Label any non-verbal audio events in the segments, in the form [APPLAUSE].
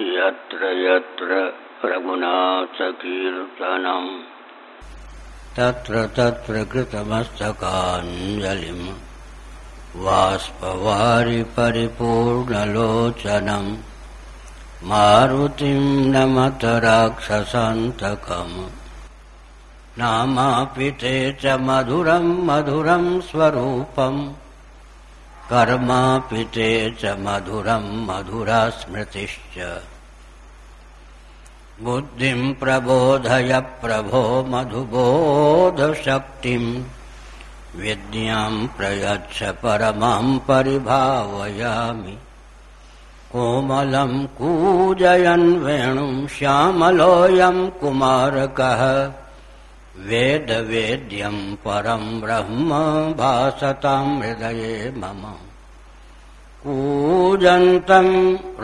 यत्र यत्र रघुनाथकीर्तनम्। तत्र तत्र कृतमस्तकाञ्जलिम्। वाष्पवारि परिपूर्णलोचनम् मारुतिम् नमत राक्षसान्तकम् नामापि ते च मधुरम् मधुरम् स्वरूपम् कर्मापि ते च मधुरम् मधुरा स्मृतिश्च बुद्धिम् प्रबोधय प्रभो मधुबोधशक्तिम् विद्याम् प्रयच्छ परमाम् परिभावयामि। कोमलम् कूजयन् वेणुम् श्यामलोऽयम् कुमारकः। वेदवेद्यम् परम् ब्रह्म भासताम् हृदये मम। कूजन्तम्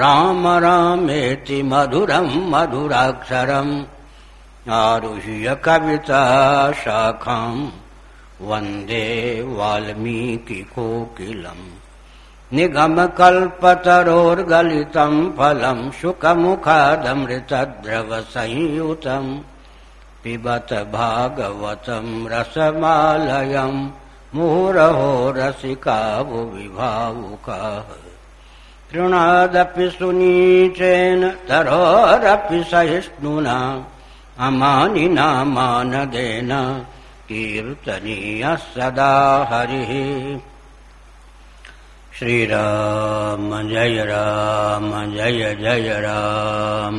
राम रामेति मधुरम् मधुराक्षरम् आरुह्य कविता शाखाम् वन्दे वाल्मीकिकोकिलम् निगमकल्पतरोर्गलितम् फलम् सुखमुखादमृतद्रवसंयुतम् पिबत भागवतम् रसमालयम् मुहुरहो रसिकावुविभावुकाः तृणादपि सुनीचेन तरोरपि सहिष्णुना अमानिना मानदेन कीर्तनीयः सदा हरिः। श्रीराम जय राम जय जय राम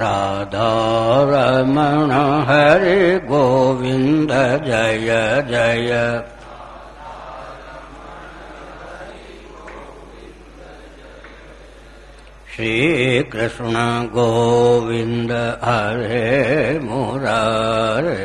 राधारमण हरे गोविन्द जय जय। श्रीकृष्ण गोविन्द हरे मुरारे।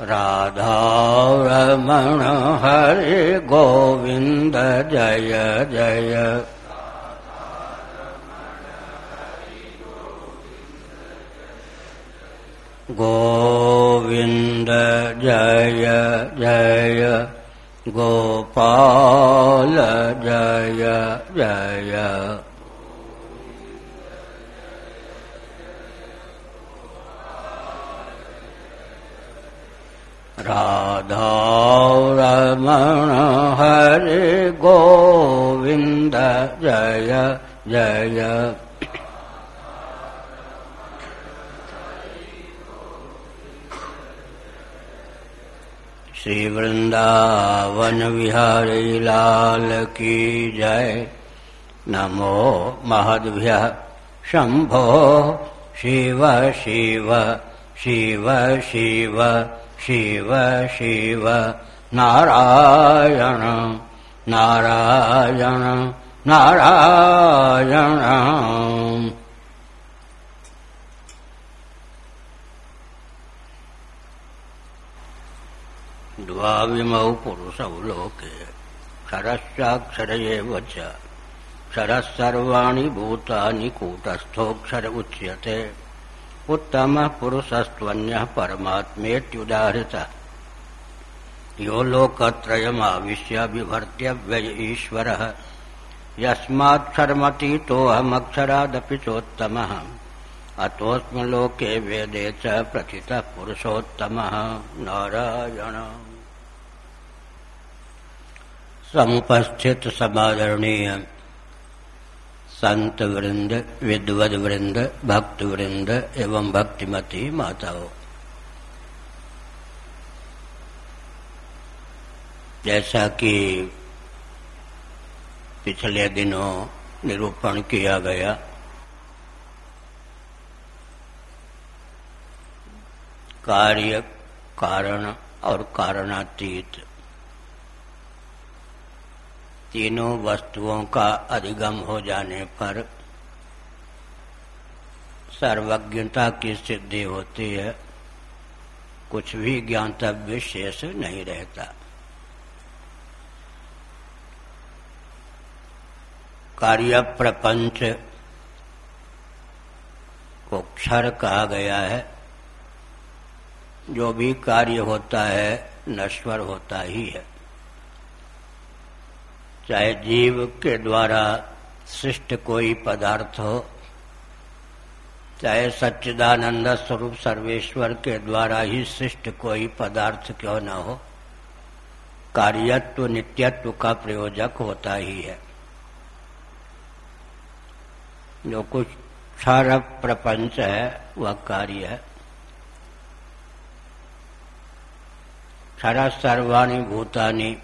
राधारमण हरे गोविन्द जय जय। गोविन्द जय जय। गोपाल जय जय। राधारमण हरे गोविन्द जय जय। श्री वृंदावन विहारी लाल की जय नमो महद्भ्य शंभो शिव शिव शिव शिव शिव शिव, नारायण नारायण नारायण। द्वाविमौ पुरुषौ लोके क्षरश्चाक्षर एव च। क्षरः भूतानि कूटस्थोऽक्षर उच्यते। उत्तमः पुरुषस्त्वन्यः परमात्मेत्युदाहृतः। यो लोकत्रयमाविश्य बिभर्त्यव्यय ईश्वरः यस्मात्क्षरमतीतोऽहमक्षरादपि चोत्तमः। अतोऽस्मलोके वेदे च प्रथितः पुरुषोत्तमः नारायण। समुपस्थित समादरणीय संत वृंद, विद्वद वृंद, भक्त वृंद एवं भक्तिमती माताओं। जैसा कि पिछले दिनों निरूपण किया गया, कार्य, कारण और कारणातीत तीनों वस्तुओं का अधिगम हो जाने पर सर्वज्ञता की सिद्धि होती है। कुछ भी ज्ञातव्य शेष नहीं रहता। कार्य प्रपंच को क्षर कहा गया है। जो भी कार्य होता है, नश्वर होता ही है। चाहे जीव के द्वारा सृष्ट कोई पदार्थ हो, चाहे सच्चिदानंद स्वरूप सर्वेश्वर के द्वारा ही सृष्ट कोई पदार्थ क्यों न हो, कार्यत्व, नित्यत्व का प्रयोजक होता ही है। जो कुछ क्षर प्रपंच है, वह कार्य है। क्षरा सर्वाणी भूतानी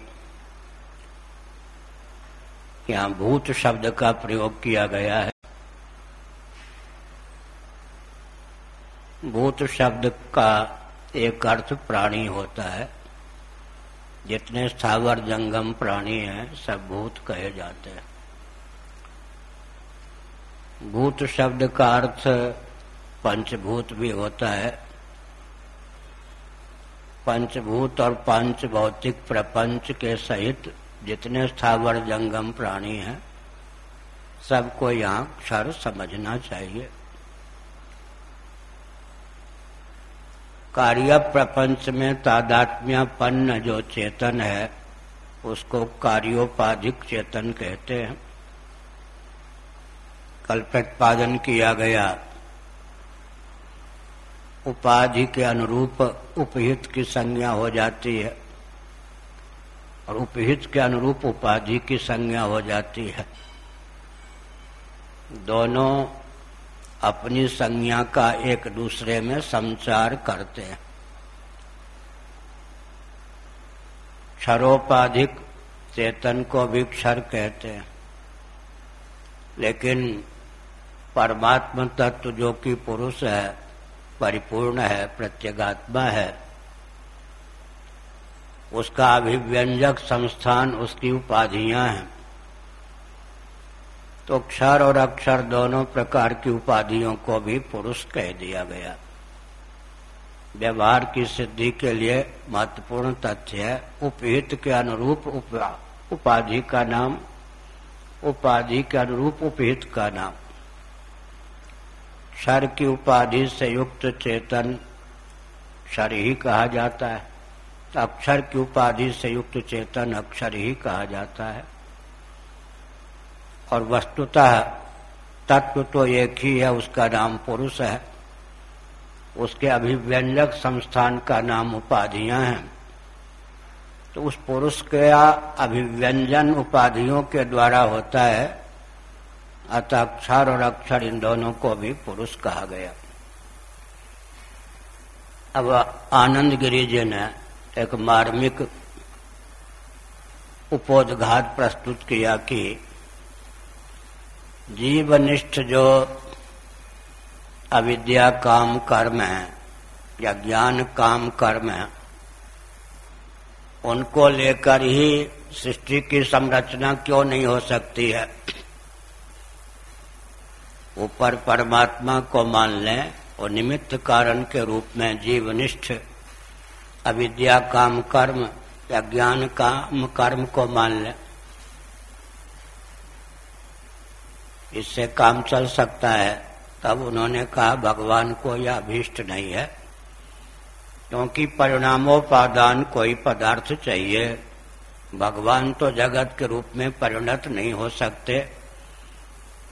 यहाँ भूत शब्द का प्रयोग किया गया है। भूत शब्द का एक अर्थ प्राणी होता है। जितने स्थावर जंगम प्राणी हैं, सब भूत कहे जाते हैं। भूत शब्द का अर्थ पंचभूत भी होता है। पंचभूत और पंच भौतिक प्रपंच के सहित जितने स्थावर जंगम प्राणी हैं, सबको यहाँ क्षर समझना चाहिए। कार्य प्रपंच में तादात्म्यपन्न जो चेतन है, उसको कार्योपाधिक चेतन कहते हैं। कल प्रतिपादन किया गया, उपाधि के अनुरूप उपहित की संज्ञा हो जाती है। और उपहित के अनुरूप उपाधि की संज्ञा हो जाती है। दोनों अपनी संज्ञा का एक दूसरे में संचार करते हैं। क्षरोपाधिक चेतन को भी क्षर कहते हैं। लेकिन परमात्म तत्व जो कि पुरुष है, परिपूर्ण है, प्रत्यगात्मा है उसका अभिव्यंजक संस्थान उसकी उपाधियाँ हैं। तो क्षर और अक्षर दोनों प्रकार की उपाधियों को भी पुरुष कह दिया गया। व्यवहार की सिद्धि के लिए महत्वपूर्ण तथ्य है उपहित के अनुरूप उपाधि का नाम, उपाधि के अनुरूप उपहित का नाम। क्षर की उपाधि से युक्त चेतन क्षर ही कहा जाता है। अक्षर की उपाधि से युक्त चेतन अक्षर ही कहा जाता है। और वस्तुतः तत्व तो एक ही है, उसका नाम पुरुष है। उसके अभिव्यंजक संस्थान का नाम उपाधियाँ हैं। तो उस पुरुष के अभिव्यंजन उपाधियों के द्वारा होता है, अतः अक्षर और अक्षर इन दोनों को भी पुरुष कहा गया। अब आनंद गिरी जी ने एक मार्मिक उपोदघात प्रस्तुत किया कि जीवनिष्ठ जो अविद्या काम कर्म है या ज्ञान काम कर्म है, उनको लेकर ही सृष्टि की संरचना क्यों नहीं हो सकती है? ऊपर परमात्मा को मान लें और निमित्त कारण के रूप में जीवनिष्ठ अविद्या काम कर्म या ज्ञान काम कर्म को मान ले। इससे काम चल सकता है। तब उन्होंने कहा, भगवान को यह अभीष्ट नहीं है, क्योंकि परिणामोपादान कोई पदार्थ चाहिए। भगवान तो जगत के रूप में परिणत नहीं हो सकते,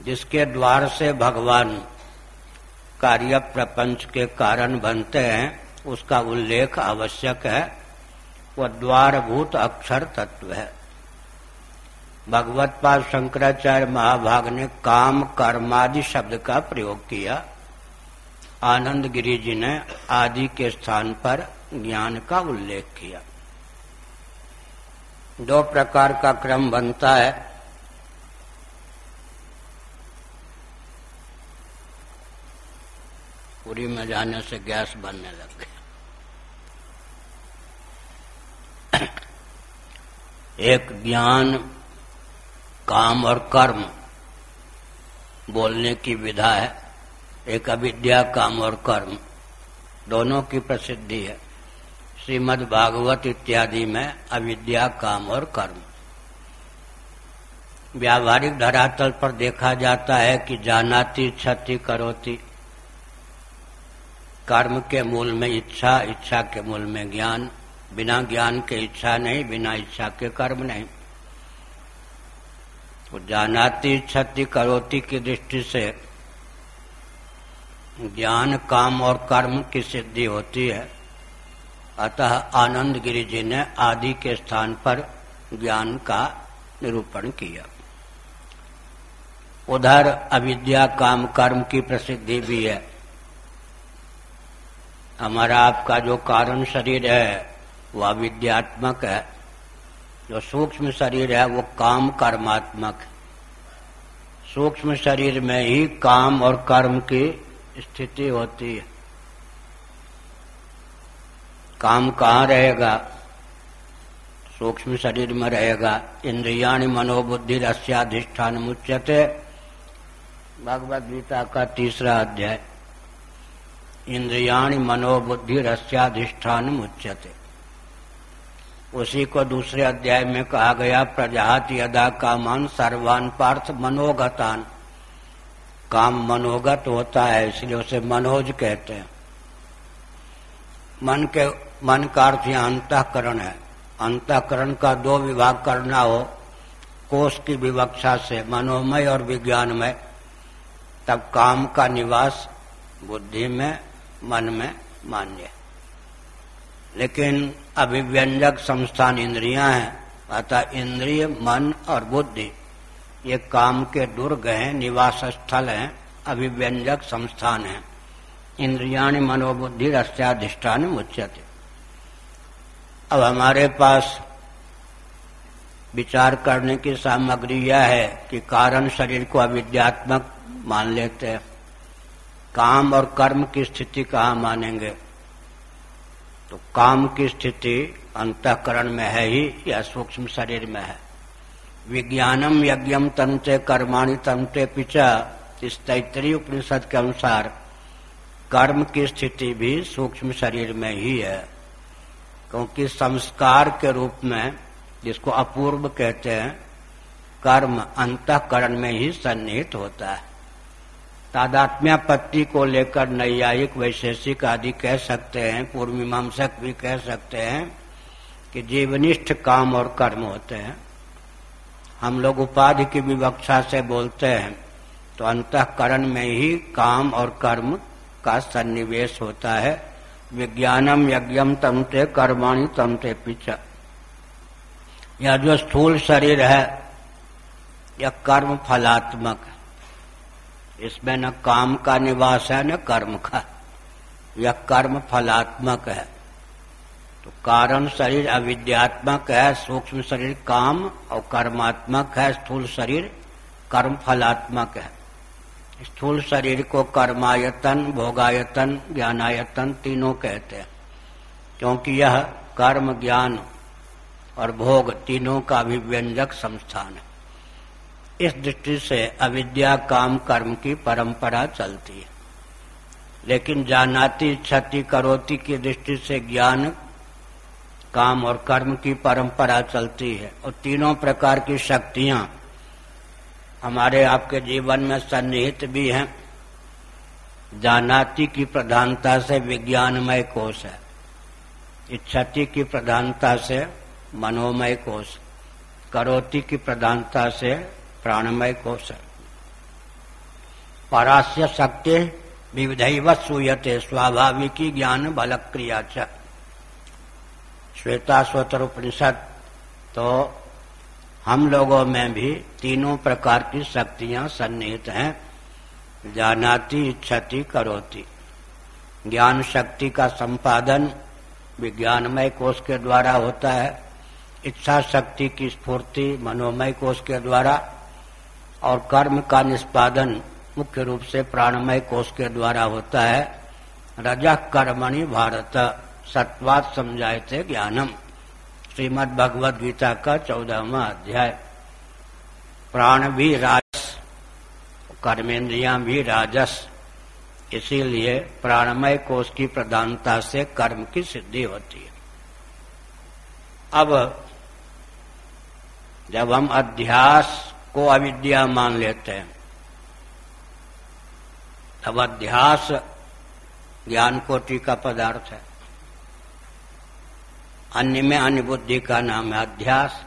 जिसके द्वार से भगवान कार्य प्रपंच के कारण बनते हैं। उसका उल्लेख आवश्यक है। वह द्वारभूत अक्षर तत्व है। भगवत पाद शंकराचार्य महाभाग ने काम, कर्मादि शब्द का प्रयोग किया। आनंद गिरी जी ने आदि के स्थान पर ज्ञान का उल्लेख किया। दो प्रकार का क्रम बनता है। पूरी में जाने से गैस बनने लग गया एक ज्ञान, काम और कर्म बोलने की विधा है। एक अविद्या, काम और कर्म दोनों की प्रसिद्धि है। श्रीमद् भागवत इत्यादि में अविद्या, काम और कर्म। व्यावहारिक धरातल पर देखा जाता है कि जानाती, क्षति, करोती, कर्म के मूल में इच्छा इच्छा के मूल में ज्ञान बिना ज्ञान के इच्छा नहीं, बिना इच्छा के कर्म नहीं। तो जानाती क्षति करोती की दृष्टि से ज्ञान, काम और कर्म की सिद्धि होती है। अतः आनंद गिरी जी ने आदि के स्थान पर ज्ञान का निरूपण किया। उधर अविद्या, काम, कर्म की प्रसिद्धि भी है। हमारा आपका जो कारण शरीर है वह विद्यात्मक है। जो सूक्ष्म शरीर है, वो काम कर्मात्मक है। सूक्ष्म शरीर में ही काम और कर्म की स्थिति होती है। काम कहाँ रहेगा? सूक्ष्म शरीर में रहेगा। इंद्रियाणी मनोबुद्धि रस्याधिष्ठान मुच्यते। भगवद गीता का तीसरा अध्याय। इंद्रियाणी मनोबुद्धि रस्याधिष्ठान मुच्यते। उसी को दूसरे अध्याय में कहा गया, प्रजात यदा कामान सर्वान पार्थ मनोगतान। काम मनोगत होता है, इसलिए उसे मनोज कहते हैं। मन के, मन का अर्थ यहाँ अंतकरण है। अंतकरण का दो विभाग करना हो, कोष की विवक्षा से, मनोमय और विज्ञानमय। तब काम का निवास, बुद्धि में, मन में मान्य। लेकिन अभिव्यंजक संस्थान इंद्रियाँ हैं, अतः इंद्रिय, मन और बुद्धि, ये काम के दुर्ग हैं निवास स्थल हैं अभिव्यंजक संस्थान हैं। इंद्रियाणी मनोबुद्धि रस्याधिष्ठान मुच्यते। अब हमारे पास विचार करने की सामग्री यह है कि कारण शरीर को अविद्यात्मक मान लेते हैं। काम और कर्म की स्थिति कहाँ मानेंगे? तो काम की स्थिति अंतकरण में है ही या सूक्ष्म शरीर में है। विज्ञानम यज्ञम तंत्र कर्माणि तंत्र पिचा, इस तैतरी उपनिषद के अनुसार कर्म की स्थिति भी सूक्ष्म शरीर में ही है, क्योंकि संस्कार के रूप में जिसको अपूर्व कहते हैं, कर्म अंतकरण में ही सन्निहित होता है। तादात्म्यापत्ति को लेकर नैयायिक वैशेषिक आदि कह सकते हैं पूर्व मीमांसक भी कह सकते हैं कि जीवनिष्ठ काम और कर्म होते हैं। हम लोग उपाधि की विवक्षा से बोलते हैं तो अंतकरण में ही काम और कर्म का सन्निवेश होता है। विज्ञानम यज्ञम तमते कर्माणी तमते पिछा यह जो स्थूल शरीर है, यह कर्म फलात्मक है। इसमें न काम का निवास है, न कर्म का। यह कर्म फलात्मक है। तो कारण शरीर अविद्यात्मक है, सूक्ष्म शरीर काम, और कर्मात्मक है, स्थूल शरीर कर्म फलात्मक है। स्थूल शरीर को कर्मायतन, भोगायतन, ज्ञानायतन तीनों कहते हैं। क्योंकि यह कर्म ज्ञान और भोग तीनों का अभिव्यंजक संस्थान है। इस दृष्टि से अविद्या काम कर्म की परंपरा चलती है। लेकिन जानाती, क्षति, करोती की दृष्टि से ज्ञान, काम और कर्म की परंपरा चलती है। और तीनों प्रकार की शक्तियाँ हमारे आपके जीवन में सन्निहित भी हैं। जानाती की प्रधानता से विज्ञानमय कोष है। इच्छति की प्रधानता से मनोमय कोष। करोती की प्रधानता से प्राणमय कोश। है परास्य शक्ति विविधैवत सूयते स्वाभाविकी ज्ञान बल क्रिया च। श्वेता स्वतर उपनिषद तो हम लोगों में भी तीनों प्रकार की शक्तियाँ सन्निहित हैं। जानाती, इच्छति, करोती। ज्ञान शक्ति का संपादन विज्ञानमय कोष के द्वारा होता है। इच्छा शक्ति की स्फूर्ति मनोमय कोष के द्वारा और कर्म का निष्पादन मुख्य रूप से प्राणमय कोष के द्वारा होता है। रज कर्मणि भारत, सत्वात समझाए थे ज्ञानम। श्रीमद भगवद गीता का चौदहवा अध्याय। प्राण भी राजस कर्मेंद्रिया भी राजस इसीलिए प्राणमय कोष की प्रधानता से कर्म की सिद्धि होती है। अब जब हम अध्यास को अविद्या मान लेते हैं। तब अध्यास ज्ञान कोटि का पदार्थ है। अन्य में अन्य बुद्धि का नाम है अध्यास।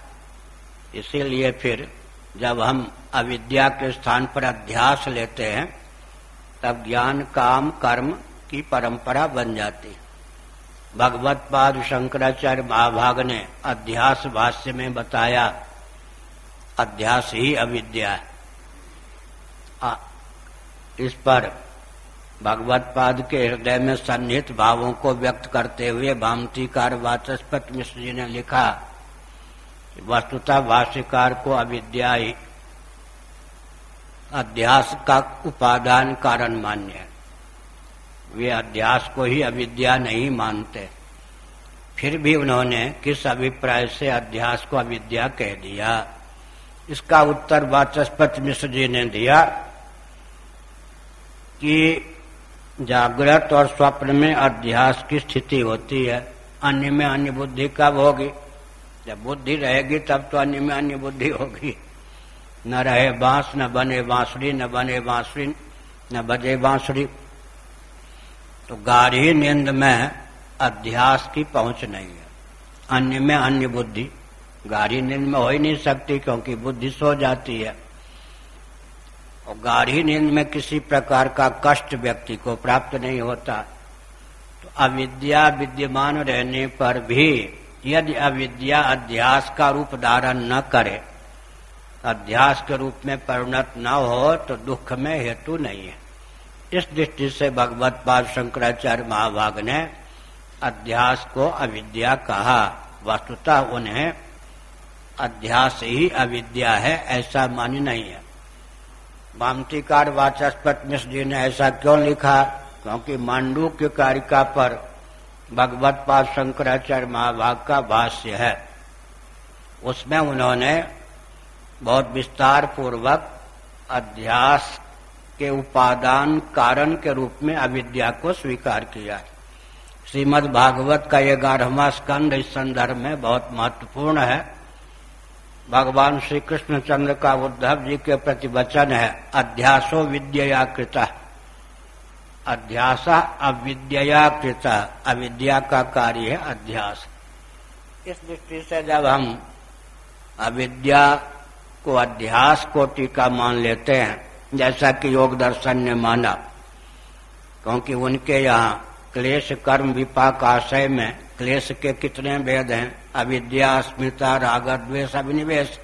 इसीलिए फिर जब हम अविद्या के स्थान पर अध्यास लेते हैं, तब ज्ञान, काम, कर्म की परंपरा बन जाती है। भगवत पाद शंकराचार्य महाभाग ने अध्यास भाष्य में बताया अध्यास ही अविद्या है। आ, इस पर भगवत पाद के हृदय में सन्निहित भावों को व्यक्त करते हुए भामतीकार वाचस्पत मिश्र जी ने लिखा वस्तुता भाष्यकार को अविद्या ही अध्यास का उपादान कारण मान्य है। वे अध्यास को ही अविद्या नहीं मानते। फिर भी उन्होंने किस अभिप्राय से अध्यास को अविद्या कह दिया? इसका उत्तर वाचस्पति मिश्र जी ने दिया कि जागृत और स्वप्न में अध्यास की स्थिति होती है। अन्य में अन्य बुद्धि कब होगी? जब बुद्धि रहेगी, तब तो अन्य में अन्य बुद्धि होगी। न रहे बाँस, न बने बांसुरी, न बने बांसुरी, न बजे बांसुरी। तो गाढ़ी नींद में अध्यास की पहुँच नहीं है। अन्य में अन्य बुद्धि गाढ़ी नींद में हो ही नहीं सकती क्योंकि बुद्धि सो जाती है। और गाढ़ी नींद में किसी प्रकार का कष्ट व्यक्ति को प्राप्त नहीं होता। तो अविद्या विद्यमान रहने पर भी यदि अविद्या अध्यास का रूप धारण न करे, अध्यास के रूप में परिणत न हो तो दुख में हेतु नहीं है। इस दृष्टि से भगवत पाद शंकराचार्य महाभाग ने अध्यास को अविद्या कहा। वस्तुतः उन्हें अध्यास ही अविद्या है, ऐसा मान्य नहीं है। भामतीकार वाचस्पत मिश्र जी ने ऐसा क्यों लिखा? क्योंकि मांडू के कारिका पर भगवत पाद शंकराचार्य महाभाग का भाष्य है। उसमें उन्होंने बहुत विस्तार पूर्वक अध्यास के उपादान कारण के रूप में अविद्या को स्वीकार किया। श्रीमद भागवत का ये गाढ़वा स्कंद इस संदर्भ में बहुत महत्वपूर्ण है। भगवान श्री कृष्ण चंद्र का उद्धव जी के प्रति वचन है, अध्यासो विद्या कृत। अध्यास अविद्या कृत। अविद्या का कार्य है अध्यास। इस दृष्टि से जब हम अविद्या को अध्यास को टीका मान लेते हैं, जैसा कि योग दर्शन ने माना, क्योंकि उनके यहाँ क्लेश कर्म विपाक आशय में, क्लेश के कितने भेद हैं अविद्या अस्मिता राग द्वेष अभिनिवेश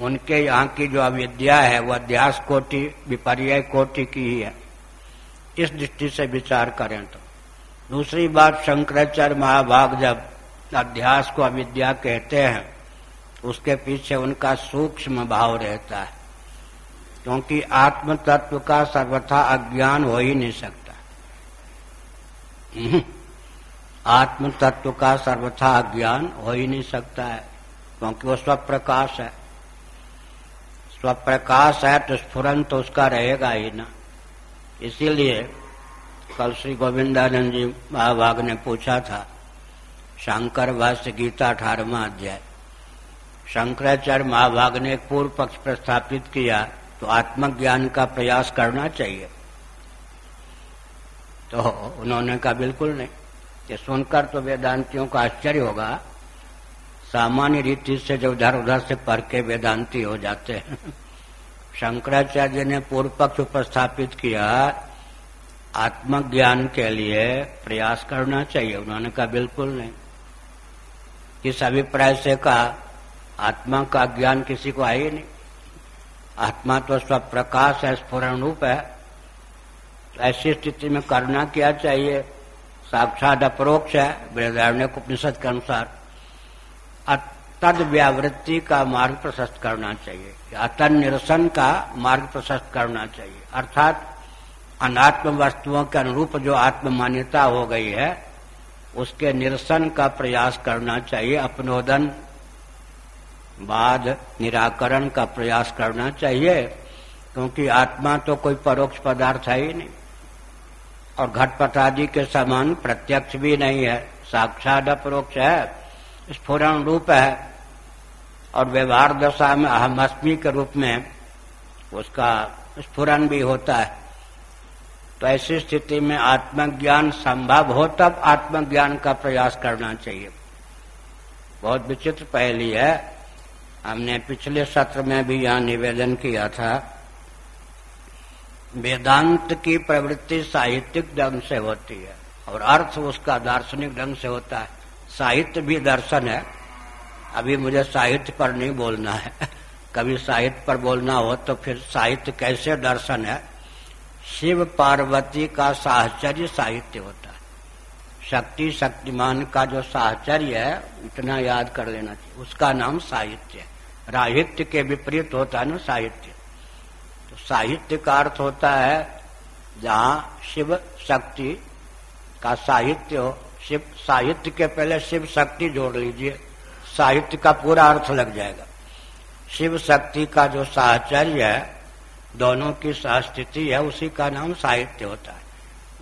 उनके यहाँ की जो अविद्या है, वो अध्यास कोटि विपर्य कोटि की ही है। इस दृष्टि से विचार करें तो। दूसरी बात, शंकराचार्य महाभाग जब अध्यास को अविद्या कहते हैं, उसके पीछे उनका सूक्ष्म भाव रहता है, क्योंकि आत्म तत्व का सर्वथा अज्ञान हो ही नहीं सकता। हम्म। आत्म तत्व का सर्वथा ज्ञान हो ही नहीं सकता है, क्योंकि वो स्वप्रकाश है। स्वप्रकाश है तो स्फुरन तो उसका रहेगा ही ना। इसीलिए कल श्री गोविंदानंद जी महाभाग ने पूछा था, शंकर भाष्य गीता अठारवा अध्याय, शंकराचार्य महाभाग ने एक पूर्व पक्ष प्रस्थापित किया तो आत्मज्ञान का प्रयास करना चाहिए। तो उन्होंने कहा, बिल्कुल नहीं। ये सुनकर तो वेदांतियों का आश्चर्य होगा। सामान्य रीति से जो उधर उधर से पढ़ के वेदांति हो जाते हैं। [LAUGHS] शंकराचार्य ने पूर्व पक्ष उपस्थापित किया, आत्मज्ञान के लिए प्रयास करना चाहिए। उन्होंने कहा, बिल्कुल नहीं। किस अभिप्राय से कहा, आत्मा का ज्ञान किसी को ही नहीं। आत्मा तो सब प्रकाश है स्फुरन रूप है। ऐसी स्थिति में करना क्या चाहिए? साक्षात अपरोक्ष है, बृहदारण्य उपनिषद के अनुसार। तद व्यावृत्ति का मार्ग प्रशस्त करना चाहिए। अतन निरसन का मार्ग प्रशस्त करना चाहिए। अर्थात, अनात्म वस्तुओं के अनुरूप जो आत्म मान्यता हो गई है, उसके निरसन का प्रयास करना चाहिए। अपनोदन, बाद, निराकरण का प्रयास करना चाहिए। क्योंकि आत्मा तो कोई परोक्ष पदार्थ है ही नहीं। और घटपट आदि के समान प्रत्यक्ष भी नहीं है, साक्षात अपरोक्ष है स्फुरन रूप है, और व्यवहार दशा में अहमअस्मी के रूप में उसका स्फुरन भी होता है। तो ऐसी स्थिति में आत्मज्ञान संभव हो, तब आत्मज्ञान का प्रयास करना चाहिए। बहुत विचित्र पहली है। हमने पिछले सत्र में भी यहाँ निवेदन किया था वेदांत की प्रवृत्ति साहित्यिक ढंग से होती है, और अर्थ उसका दार्शनिक ढंग से होता है। साहित्य भी दर्शन है। अभी मुझे साहित्य पर नहीं बोलना है। [LAUGHS] कभी साहित्य पर बोलना हो तो फिर साहित्य कैसे दर्शन है? शिव पार्वती का साहचर्य साहित्य होता है। शक्ति शक्तिमान का जो साहचर्य है इतना याद कर लेना चाहिए। उसका नाम साहित्य है। राहित्य के विपरीत होता है ना साहित्य। तो साहित्य का अर्थ होता है जहाँ शिव शक्ति का साहित्य हो। शिव साहित्य के पहले शिव शक्ति जोड़ लीजिए। साहित्य का पूरा अर्थ लग जाएगा। शिव शक्ति का जो साहचर्य है, दोनों की सहस्थिति है, उसी का नाम साहित्य होता है।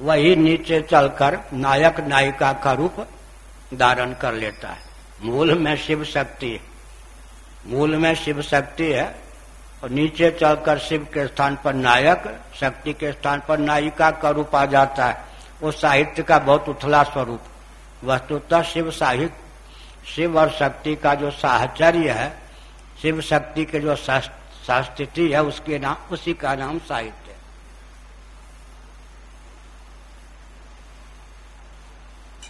वही नीचे चलकर नायक नायिका का रूप धारण कर लेता है। मूल में शिव शक्ति मूल में शिव शक्ति है और नीचे चलकर शिव के स्थान पर नायक, शक्ति के स्थान पर नायिका का रूप आ जाता है। वो साहित्य का बहुत उथला स्वरूप। वस्तुतः शिव साहित्य शिव और शक्ति का जो साहचर्य है, शिव शक्ति के जो संस्थिति है, उसके नाम, उसी का नाम साहित्य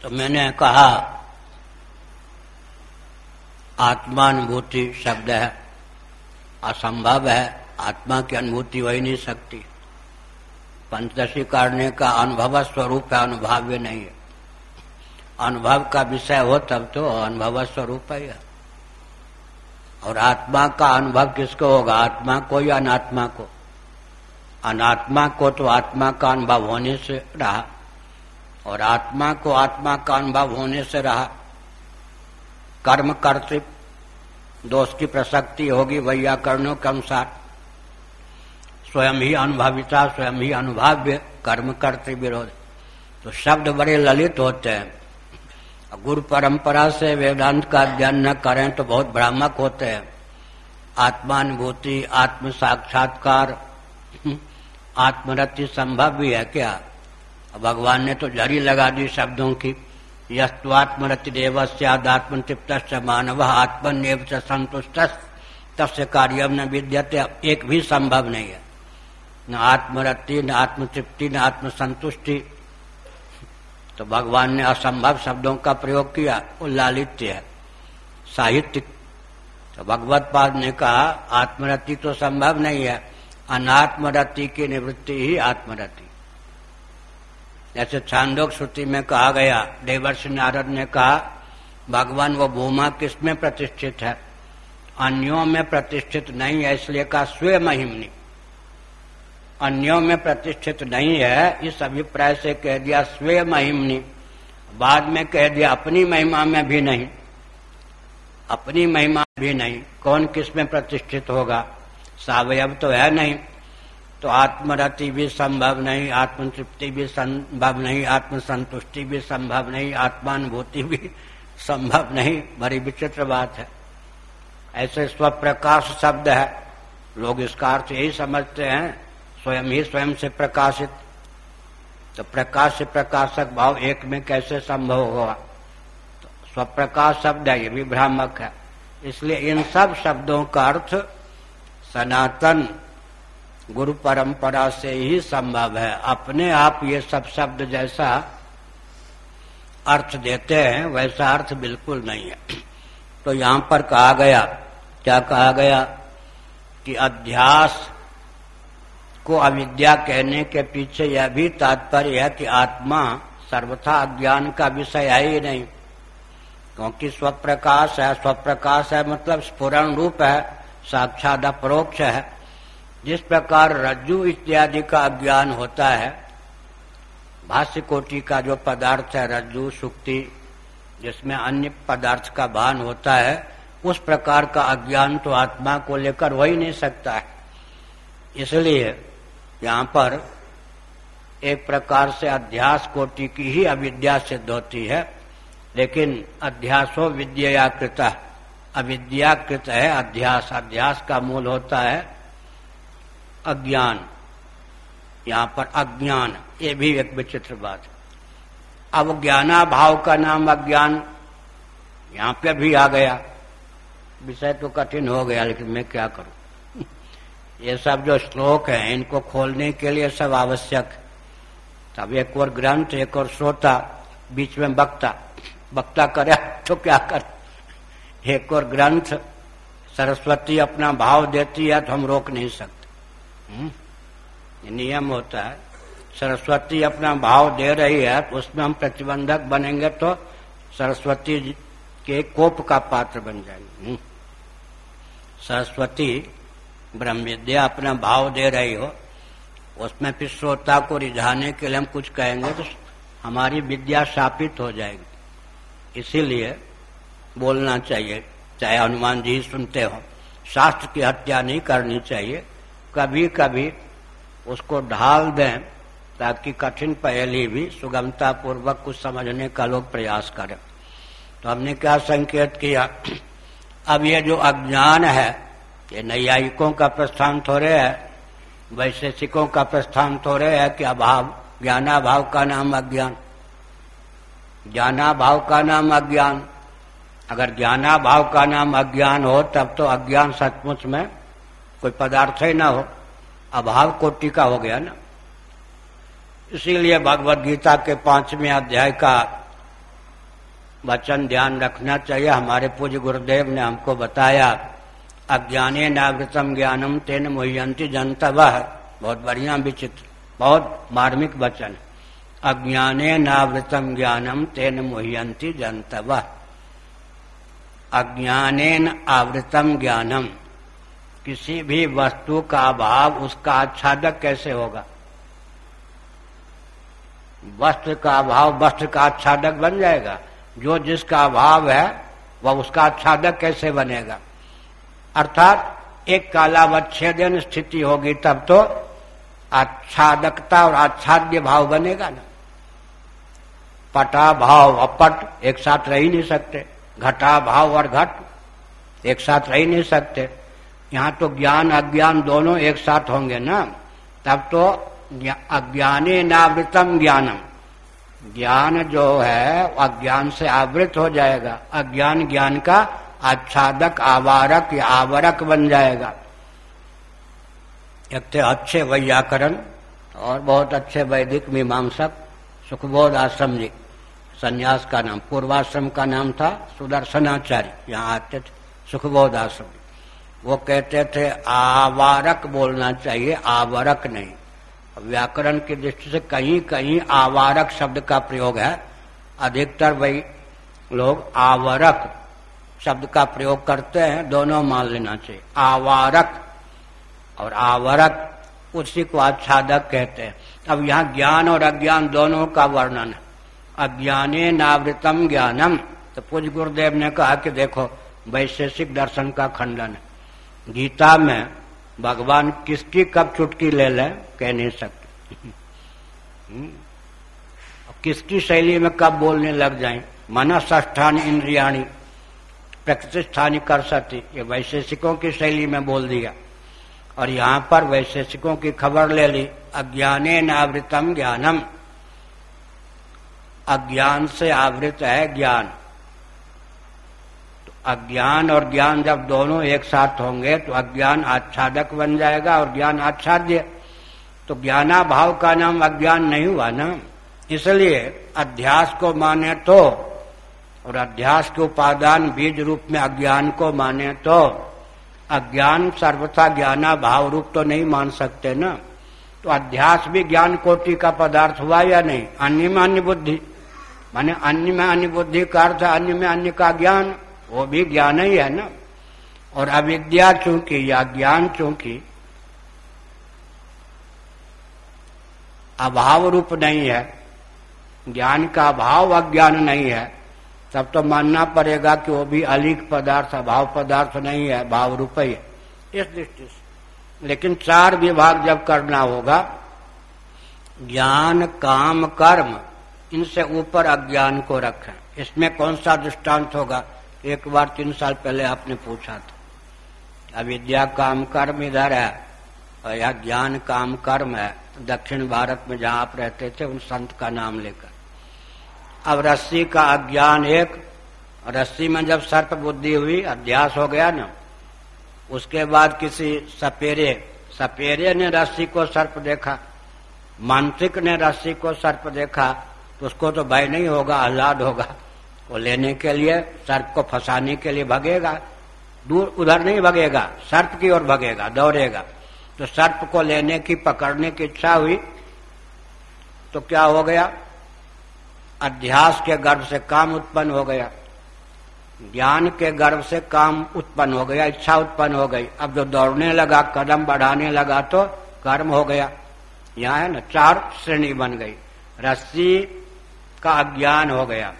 तो मैंने कहा, आत्मानुभूति शब्द है। असंभव है। आत्मा की अनुभूति हो ही नहीं सकती। पंचदशी करने का अनुभव स्वरूप है, अनुभव अनुभाव्य नहीं है। अनुभव का विषय हो तब तो अनुभव स्वरूप है और आत्मा का अनुभव किसको होगा? आत्मा को या अनात्मा को? अनात्मा को तो आत्मा का अनुभव होने से रहा। और आत्मा को आत्मा का अनुभव होने से रहा। कर्म कर्तृत्व दोष की प्रसक्ति होगी वैयाकरणों के अनुसार। स्वयं ही अनुभविता, स्वयं ही अनुभाव्य कर्म करते विरोध। तो शब्द बड़े ललित होते हैं। गुरु परंपरा से वेदांत का अध्ययन न करें तो बहुत भ्रामक होते हैं। आत्मानुभूति, आत्म साक्षात्कार, आत्मरति संभव भी है क्या? भगवान ने तो जड़ी लगा दी शब्दों की। यस्वात्मरतिदेव सदात्म तृप्त मानव आत्मनिव संतुष्ट तस्य कार्य न विद्यते, एक भी संभव नहीं है। न आत्मरति, न आत्मतृप्ति, न आत्मसंतुष्टि। तो भगवान ने असंभव शब्दों का प्रयोग किया, वो लालित्य है, साहित्य। तो भगवत पाद ने कहा, आत्मरति तो संभव नहीं है, अनात्मरति की निवृत्ति ही आत्मरति। जैसे छांदोक श्रुति में कहा गया, देवर्ष नारद ने कहा, भगवान वो भूमा किसमें प्रतिष्ठित है? अन्यों में प्रतिष्ठित नहीं है, इसलिए कहा स्वयं महिमनी अन्यों में प्रतिष्ठित नहीं है, इस अभिप्राय से कह दिया स्वयं महिमनी बाद में कह दिया अपनी महिमा में भी नहीं। अपनी महिमा भी नहीं। कौन किसमें प्रतिष्ठित होगा? सावयव तो है नहीं। तो आत्मरति भी संभव नहीं आत्म आत्मतृप्ति भी संभव नहीं, आत्मसंतुष्टि भी संभव नहीं, आत्मानुभूति भी संभव नहीं। बड़ी विचित्र बात है। ऐसे स्वप्रकाश शब्द है। लोग इसका अर्थ यही समझते हैं, स्वयं ही स्वयं से प्रकाशित। तो प्रकाश से प्रकाशक भाव एक में कैसे संभव होगा? तो स्वप्रकाश शब्द है, ये भी भ्रामक है। इसलिए इन सब शब्दों का अर्थ सनातन गुरु परंपरा से ही संभव है। अपने आप ये सब शब्द जैसा अर्थ देते हैं, वैसा अर्थ बिल्कुल नहीं है। तो यहाँ पर कहा गया, क्या कहा गया कि अध्यास को अविद्या कहने के पीछे यह भी तात्पर्य है कि आत्मा सर्वथा अज्ञान का विषय है ही नहीं। क्योंकि स्वप्रकाश है स्वप्रकाश है मतलब स्फुरण रूप है, साक्षात अपरोक्ष है। जिस प्रकार रज्जु इत्यादि का अज्ञान होता है, भाष्य कोटि का जो पदार्थ है, रज्जु, सुक्ति, जिसमें अन्य पदार्थ का भान होता है, उस प्रकार का अज्ञान तो आत्मा को लेकर हो ही नहीं सकता है। इसलिए यहाँ पर एक प्रकार से अध्यास कोटि की ही अविद्या सिद्ध होती है, लेकिन अध्यासो विद्याकृत अविद्याकृत है अध्यास। अध्यास का मूल होता है अज्ञान। यहाँ पर अज्ञान, ये भी एक विचित्र बात अब ज्ञाना भाव का नाम अज्ञान यहाँ पे भी आ गया। विषय तो कठिन हो गया, लेकिन मैं क्या करूँ? [LAUGHS] ये सब जो श्लोक हैं, इनको खोलने के लिए सब आवश्यक तब एक और ग्रंथ, एक और श्रोता, बीच में वक्ता। वक्ता करे तो क्या कर? [LAUGHS] एक और ग्रंथ, सरस्वती अपना भाव देती है तो हम रोक नहीं सकते। नियम होता है। सरस्वती अपना भाव दे रही है तो उसमें हम प्रतिबंधक बनेंगे तो सरस्वती के कोप का पात्र बन जाएँगे। हम्म। सरस्वती ब्रह्म विद्या अपना भाव दे रही हो, उसमें फिर श्रोता को रिझाने के लिए हम कुछ कहेंगे तो हमारी विद्या शापित हो जाएगी। इसीलिए बोलना चाहिए, चाहे हनुमान जी सुनते हो। शास्त्र की हत्या नहीं करनी चाहिए। कभी कभी उसको ढाल दें ताकि कठिन पहली भी सुगमता पूर्वक कुछ समझने का लोग प्रयास करें। तो हमने क्या संकेत किया? [CLEARS THROAT] अब ये जो अज्ञान है, ये नैयायिकों का प्रस्थान थोड़े है, वैशेषिकों का प्रस्थान थोड़े है कि अभाव, ज्ञानाभाव का नाम अज्ञान। ज्ञानाभाव का नाम अज्ञान। अगर ज्ञानाभाव का नाम अज्ञान हो, तब तो अज्ञान सचमुच में कोई पदार्थ ही ना हो। अभाव का हो गया ना। इसीलिए भगवत गीता के पाँचवें अध्याय का वचन ध्यान रखना चाहिए। हमारे पूज्य गुरुदेव ने हमको बताया, अज्ञाने नावृतम ज्ञानम तेन मुह्यंती जनतव। बहुत बढ़िया विचित्र, बहुत मार्मिक वचन। अज्ञाने नावृतम ज्ञानम तेन मुह्यंती जनतव। अज्ञानेन आवृतम ज्ञानम। किसी भी वस्तु का अभाव उसका आच्छादक कैसे होगा? वस्त्र का अभाव वस्त्र का आच्छादक बन जाएगा। जो जिसका अभाव है, वह उसका आच्छादक कैसे बनेगा? अर्थात, एक कालावच्छेदन स्थिति होगी, तब तो आच्छादकता और आच्छाद्य भाव बनेगा ना। पटा भाव अपट एक साथ रह ही नहीं सकते। घटा भाव और घट एक साथ रह ही नहीं सकते। यहाँ तो ज्ञान, अज्ञान दोनों एक साथ होंगे ना? तब तो अज्ञाने नावृतम ज्ञानम। ज्ञान जो है अज्ञान से आवृत हो जाएगा। अज्ञान ज्ञान का आच्छादक, आवारक या आवरक बन जाएगा। एक थे अच्छे वैयाकरण और बहुत अच्छे वैदिक मीमांसक सुखबोध आश्रम जी। संन्यास का नाम, पूर्वाश्रम का नाम था सुदर्शनाचार्य। यहाँ आते थे सुखबोध आश्रम वो कहते थे, आवारक बोलना चाहिए, आवरक नहीं। व्याकरण की दृष्टि से कहीं कहीं आवारक शब्द का प्रयोग है। अधिकतर वही लोग आवरक शब्द का प्रयोग करते हैं, दोनों मान लेना चाहिए। आवारक और आवरक उसी को आच्छादक कहते हैं। अब यहाँ ज्ञान और अज्ञान दोनों का वर्णन है। अज्ञाने नावृतम ज्ञानम। तो पूज गुरुदेव ने कहा कि देखो, वैशेषिक दर्शन का खंडन है। गीता में भगवान किसकी कब चुटकी ले ले, कह नहीं सकते। हम्म। किसकी शैली में कब बोलने लग जाए? मनस्थान इंद्रियाणी, प्रकृतिस्थानी कर सकती। ये वैशेषिकों की शैली में बोल दिया। और यहाँ पर वैशेषिकों की खबर ले ली अज्ञाने नावृतम ज्ञानम। अज्ञान से आवृत है ज्ञान। अज्ञान और ज्ञान जब दोनों एक साथ होंगे तो अज्ञान आच्छादक बन जाएगा और ज्ञान आच्छाद्य। तो ज्ञाना भाव का नाम अज्ञान नहीं हुआ ना। इसलिए अध्यास को माने तो और अध्यास के उपादान बीज रूप में अज्ञान को माने तो अज्ञान सर्वथा ज्ञाना भाव रूप तो नहीं मान सकते ना। तो अध्यास भी ज्ञान कोटि का पदार्थ हुआ या नहीं? अन्य में अन्य बुद्धि। माने अन्य में अन्य बुद्धि का अर्थ अन्य में अन्य का ज्ञान। वो भी ज्ञान ही है ना। और अविद्या चूँकि, या ज्ञान चूँकि, अभाव रूप नहीं है, ज्ञान का अभाव, अज्ञान नहीं है, तब तो मानना पड़ेगा कि वो भी अलिक पदार्थ, अभाव पदार्थ नहीं है, भाव रूप ही है, इस दृष्टि से। लेकिन चार विभाग जब करना होगा, ज्ञान, काम, कर्म, इनसे ऊपर अज्ञान को रखें। इसमें कौन सा दृष्टांत होगा? एक बार तीन साल पहले आपने पूछा था, अविद्या काम कर्म इधर है और यह ज्ञान काम कर्म है, दक्षिण भारत में जहाँ आप रहते थे उन संत का नाम लेकर। अब रस्सी का अज्ञान एक, रस्सी में जब सर्प बुद्धि हुई, अध्यास हो गया ना, उसके बाद किसी सपेरे सपेरे ने रस्सी को सर्प देखा, मानसिक ने रस्सी को सर्प देखा तो उसको तो भय नहीं होगा, आह्लाद होगा। वो लेने के लिए, सर्प को फंसाने के लिए भगेगा। दूर, उधर नहीं भगेगा, सर्प की ओर भगेगा, दौड़ेगा। तो सर्प को लेने की, पकड़ने की इच्छा हुई तो क्या हो गया? अध्यास के गर्भ से काम उत्पन्न हो गया। ज्ञान के गर्भ से काम उत्पन्न हो गया, इच्छा उत्पन्न हो गई। अब जो दौड़ने लगा, कदम बढ़ाने लगा तो कर्म हो गया। यहाँ है ना, चार श्रेणी बन गई। रस्सी का अज्ञान हो गया।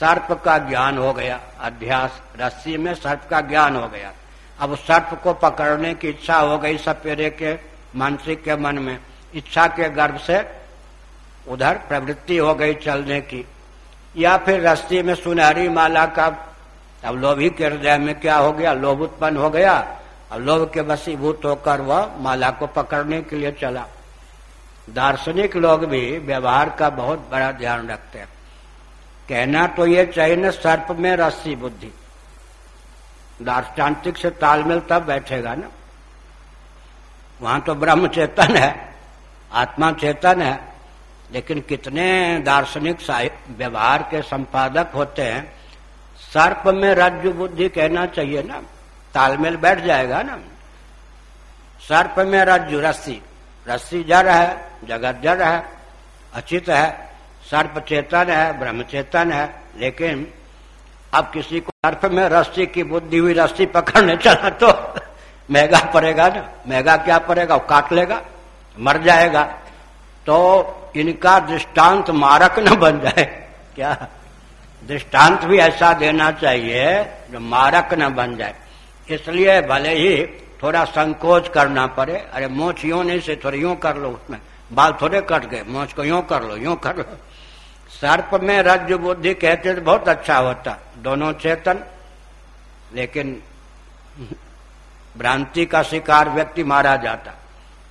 सर्प का ज्ञान हो गया, अध्यास रस्सी में सर्प का ज्ञान हो गया। अब सर्प को पकड़ने की इच्छा हो गई सपेरे के मानसिक के मन में। इच्छा के गर्भ से उधर प्रवृत्ति हो गई चलने की। या फिर रस्सी में सुनहरी माला का, अब लोभी के हृदय में क्या हो गया? लोभ उत्पन्न हो गया। और लोभ के वसीभूत होकर वह माला को पकड़ने के लिए चला। दार्शनिक लोग भी व्यवहार का बहुत बड़ा ध्यान रखते हैं। कहना तो ये चाहिए न सर्प में रस्सी बुद्धि। दार्ष्टान्तिक से तालमेल तब बैठेगा ना। वहाँ तो ब्रह्म चेतन है, आत्मा चेतन है, लेकिन कितने दार्शनिक व्यवहार के संपादक होते हैं। सर्प में रज्जु बुद्धि कहना चाहिए ना, तालमेल बैठ जाएगा ना। सर्प में रज्जु, रस्सी। रस्सी जड़ है, जगत जड़ है, अचित है सर्प चेतन है ब्रह्म चेतन है, लेकिन अब किसी को सर्प में रस्सी की बुद्धि हुई, रस्सी पकड़ने चला तो महँगा पड़ेगा ना? महँगा क्या पड़ेगा? वो काट लेगा, मर जाएगा। तो इनका दृष्टांत मारक न बन जाए। क्या? दृष्टांत भी ऐसा देना चाहिए जो मारक न बन जाए। इसलिए भले ही थोड़ा संकोच करना पड़े, अरे मोछ यूँ नहीं से थोड़े यूँ कर लो उसमें। बाल थोड़े कट गए मोछ को यूँ कर लो, यूँ कर लो। सर्प में रज्जु बुद्धि कहते तो बहुत अच्छा होता। दोनों चेतन, लेकिन भ्रांति का शिकार व्यक्ति मारा जाता।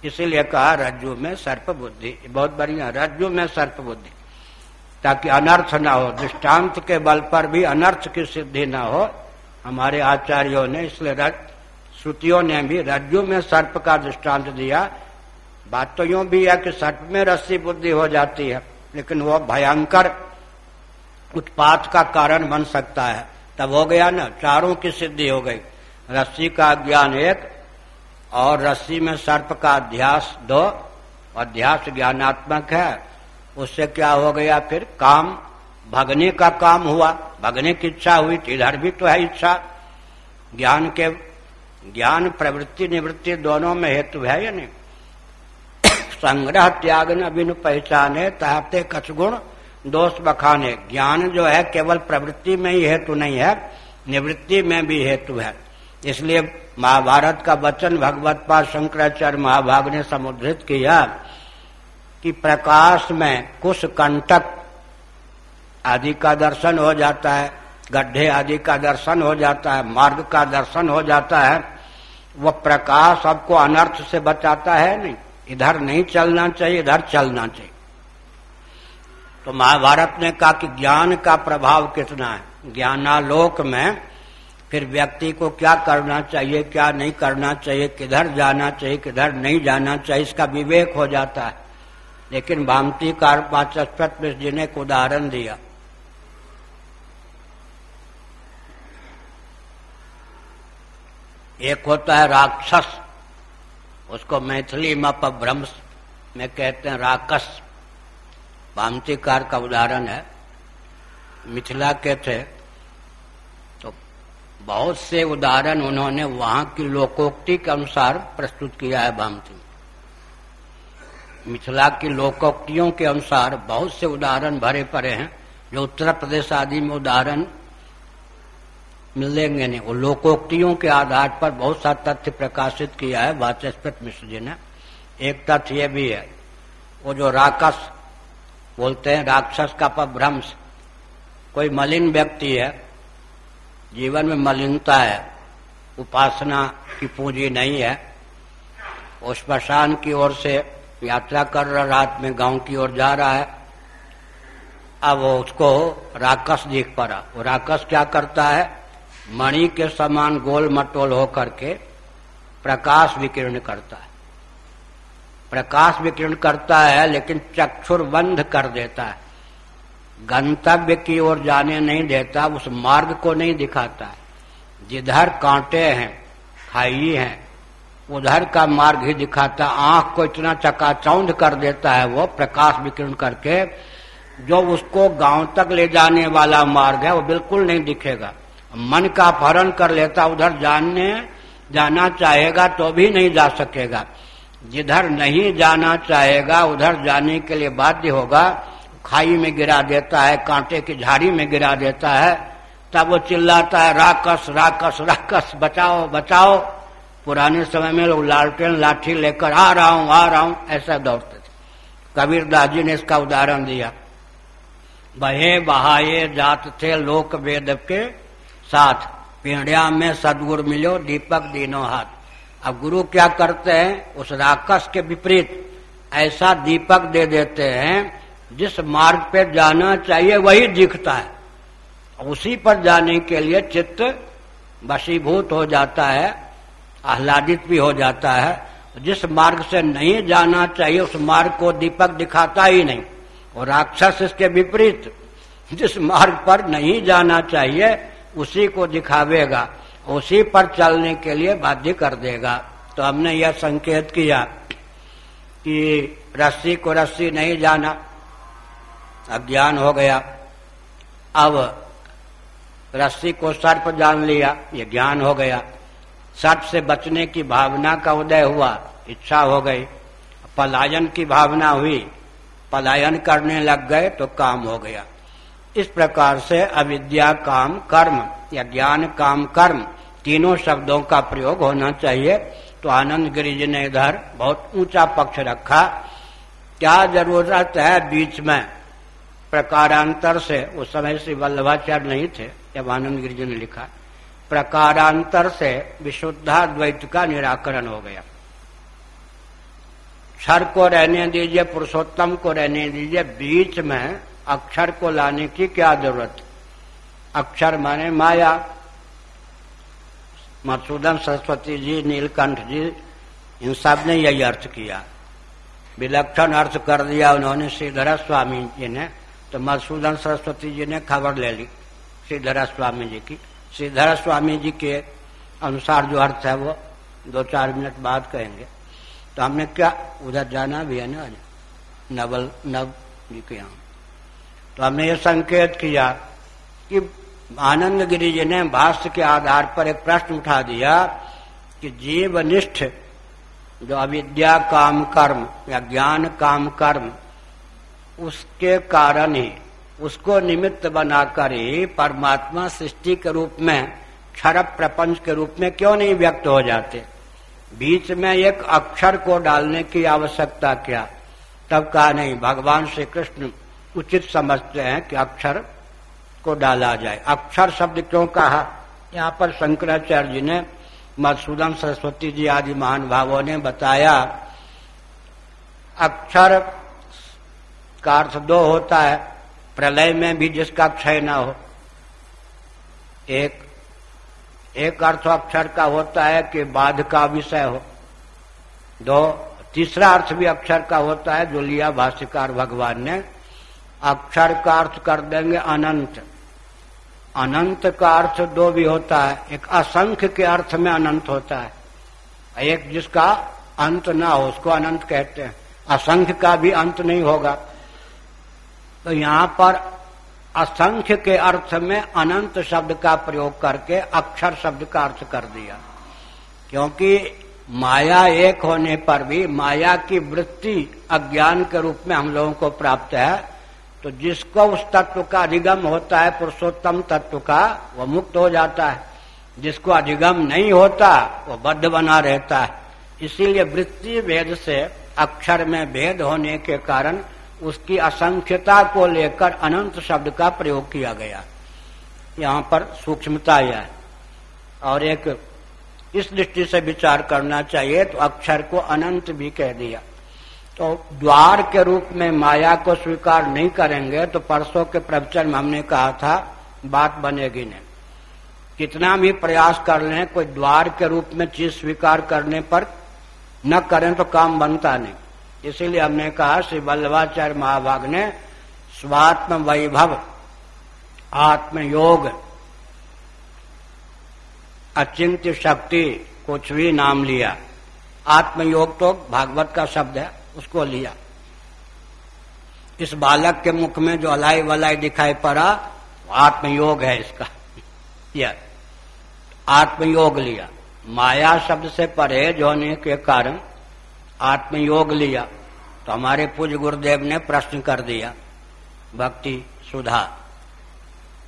इसीलिए कहा, रज्जु में सर्प बुद्धि, बहुत बढ़िया, रज्जु में सर्प बुद्धि। ताकि अनर्थ न हो, दृष्टांत के बल पर भी अनर्थ की सिद्धि न हो, हमारे आचार्यों ने, इसलिए श्रुतियों ने भी रज्जु में सर्प का दृष्टांत दिया। बात तो यूँ भी है कि सर्प में रस्सी बुद्धि हो जाती है। लेकिन वो भयंकर उत्पात का कारण बन सकता है। तब हो गया ना, चारों की सिद्धि हो गई। रस्सी का ज्ञान एक और रस्सी में सर्प का अध्यास दो। अध्यास ज्ञानात्मक है। उससे क्या हो गया फिर? काम। भगने का काम हुआ। भगने की इच्छा हुई तो इधर भी तो है इच्छा। ज्ञान के ज्ञान, प्रवृत्ति, निवृत्ति दोनों में हेतु है या नहीं? संग्रह त्याग न बिन पहचाने तहते कचगुण दोष बखाने। ज्ञान जो है, केवल प्रवृत्ति में ही हेतु नहीं है, निवृत्ति में भी हेतु है। इसलिए महाभारत का वचन भगवत पाद शंकराचार्य महाभाग ने समुद्रित किया कि प्रकाश में कुछ कंटक आदि का दर्शन हो जाता है, गड्ढे आदि का दर्शन हो जाता है, मार्ग का दर्शन हो जाता है, वह प्रकाश सबको अनर्थ से बचाता है नहीं। इधर नहीं चलना चाहिए, इधर चलना चाहिए। तो महाभारत ने कहा कि ज्ञान का प्रभाव कितना है? ज्ञानालोक में फिर व्यक्ति को क्या करना चाहिए, क्या नहीं करना चाहिए, किधर जाना चाहिए, किधर नहीं जाना चाहिए, इसका विवेक हो जाता है। लेकिन भामती कार पाचस्पत जी ने एक उदाहरण दिया। एक होता है राक्षस उसको मैथिली में अपभ्रंश में कहते हैं राकस भामतीकार का उदाहरण है। मिथिला के थे। तो बहुत से उदाहरण उन्होंने वहाँ की लोकोक्ति के अनुसार प्रस्तुत किया है भामती मिथिला की लोकोक्तियों के अनुसार बहुत से उदाहरण भरे पड़े हैं। जो उत्तर प्रदेश आदि में उदाहरण मिलेंगे नहीं। वो लोकोक्तियों के आधार पर बहुत सा तथ्य प्रकाशित किया है, वाचस्पत मिश्र जी ने। एक तथ्य ये भी है, वो जो राकस बोलते हैं, राक्षस का भ्रंश, कोई मलिन व्यक्ति है, जीवन में मलिनता है, उपासना की पूंजी नहीं है उस स्मशान की ओर से यात्रा कर रहा, रात में गाँव की ओर जा रहा है। अब उसको राक्षस दिख पड़ा। वो राकस क्या करता है? मणि के समान गोल मटोल होकर के प्रकाश विकिरण करता है। प्रकाश विकिरण करता है, लेकिन चक्षुर बंद कर देता है। गंतव्य की ओर जाने नहीं देता, उस मार्ग को नहीं दिखाता है। जिधर कांटे हैं, खाई हैं, उधर का मार्ग ही दिखाता आँख को इतना चकाचौंध कर देता है वो प्रकाश विकिरण करके, जो उसको गाँव तक ले जाने वाला मार्ग है, वो बिल्कुल नहीं दिखेगा। मन का अपहरण कर लेता, उधर जानने, जाना चाहेगा तो भी नहीं जा सकेगा। जिधर नहीं जाना चाहेगा, उधर जाने के लिए बाध्य होगा। खाई में गिरा देता है, कांटे की झाड़ी में गिरा देता है, तब वो चिल्लाता है राकस राकस राकस बचाओ बचाओ। पुराने समय में लोग लालटेन, लाठी लेकर आ रहा हूँ, आ रहा हूँ, ऐसा दौड़ते थे। कबीर दास जी ने इसका उदाहरण दिया। बहे बहाये जात थे लोक वेद के साथ पीढ़िया में सदगुर मिलो, दीपक दिनों हाथ। अब गुरु क्या करते हैं? उस राकस के विपरीत ऐसा दीपक दे देते हैं, जिस मार्ग पे जाना चाहिए वही दिखता है। उसी पर जाने के लिए चित्त वशीभूत हो जाता है, आह्लादित भी हो जाता है। जिस मार्ग से नहीं जाना चाहिए, उस मार्ग को दीपक दिखाता ही नहीं। और राक्षस इसके विपरीत, जिस मार्ग पर नहीं जाना चाहिए उसी को दिखावेगा, उसी पर चलने के लिए बाध्य कर देगा। तो हमने यह संकेत किया कि रस्सी को रस्सी नहीं जाना। अज्ञान हो गया। अब रस्सी को सर्प जान लिया, ये ज्ञान हो गया। सर्प से बचने की भावना का उदय हुआ, इच्छा हो गई। पलायन की भावना हुई, पलायन करने लग गए तो काम हो गया। इस प्रकार से अविद्या काम कर्म या ज्ञान काम कर्म तीनों शब्दों का प्रयोग होना चाहिए। तो आनंद गिरिज ने इधर बहुत ऊँचा पक्ष रखा। क्या ज़रूरत है बीच में? प्रकारांतर से। उस समय श्री वल्लभाचार्य नहीं थे, जब आनंद गिरिजन ने लिखा। प्रकारांतर से विशुद्धाद्वैत का निराकरण हो गया। क्षर को रहने दीजिए, पुरुषोत्तम को रहने दीजिए, बीच में अक्षर को लाने की क्या ज़रूरत? अक्षर माने माया। मधुसूदन सरस्वती जी, नीलकंठ जी, इन सबने यही अर्थ किया। विलक्षण अर्थ कर दिया उन्होंने श्रीधर स्वामी जी ने। तो मधुसूदन सरस्वती जी ने खबर ले ली श्रीधरा स्वामी जी की। श्रीधरा स्वामी जी के अनुसार जो अर्थ है वो दो चार मिनट बाद कहेंगे। तो हमने क्या, उधर जाना भी है ना? नवल, नव जी के यहाँ। तो हमने ये संकेत किया कि आनंद गिरी जी ने भाष्य के आधार पर एक प्रश्न उठा दिया कि जीवनिष्ठ जो अविद्या काम कर्म या ज्ञान काम कर्म, उसके कारण ही, उसको निमित्त बनाकर ही परमात्मा सृष्टि के रूप में, क्षर प्रपंच के रूप में क्यों नहीं व्यक्त हो जाते? बीच में एक अक्षर को डालने की आवश्यकता क्या? तब कहा, नहीं, भगवान श्री कृष्ण उचित समझते हैं कि अक्षर को डाला जाए। अक्षर शब्द क्यों कहा? यहाँ पर शंकराचार्य जी ने, मधुसूदन सरस्वती जी आदि महान भावों ने बताया, अक्षर का अर्थ दो होता है, प्रलय में भी जिसका क्षय ना हो। एक एक अर्थ अक्षर का होता है कि बाध का विषय हो। दो, तीसरा अर्थ भी अक्षर का होता है जो लिया भाष्यकार भगवान ने अक्षर का अर्थ कर देंगे अनंत। अनंत का अर्थ दो भी होता है। एक असंख्य के अर्थ में अनंत होता है। एक जिसका अंत ना हो, उसको अनंत कहते हैं। असंख्य का भी अंत नहीं होगा। तो यहाँ पर असंख्य के अर्थ में अनंत शब्द का प्रयोग करके अक्षर शब्द का अर्थ कर दिया। क्योंकि माया एक होने पर भी माया की वृत्ति अज्ञान के रूप में हम लोगों को प्राप्त है। तो जिसको उस तत्व का अधिगम होता है, पुरुषोत्तम तत्व का, वह मुक्त हो जाता है। जिसको अधिगम नहीं होता वो बद्ध बना रहता है। इसीलिए वृत्ति भेद से, अक्षर में भेद होने के कारण, उसकी असंख्यता को लेकर अनंत शब्द का प्रयोग किया गया। यहाँ पर सूक्ष्मता यह है। और एक, इस दृष्टि से विचार करना चाहिए तो अक्षर को अनंत भी कह दिया। तो द्वार के रूप में माया को स्वीकार नहीं करेंगे तो परसों के प्रवचन में हमने कहा था, बात बनेगी नहीं। कितना भी प्रयास कर लें, कोई द्वार के रूप में चीज़ स्वीकार करने पर न करें तो काम बनता नहीं। इसीलिए हमने कहा, श्री वल्लभाचार्य महाभाग ने स्वात्म वैभव, आत्मयोग, अचिंत्य शक्ति कुछ भी नाम लिया। आत्मयोग तो भागवत का शब्द है। उसको लिया। इस बालक के मुख में जो अलाई वलाई दिखाई पड़ा आत्मयोग है इसका। यह आत्मयोग लिया। माया शब्द से परहेज होने के कारण आत्मयोग लिया। तो हमारे पूज गुरुदेव ने प्रश्न कर दिया, भक्ति सुधा।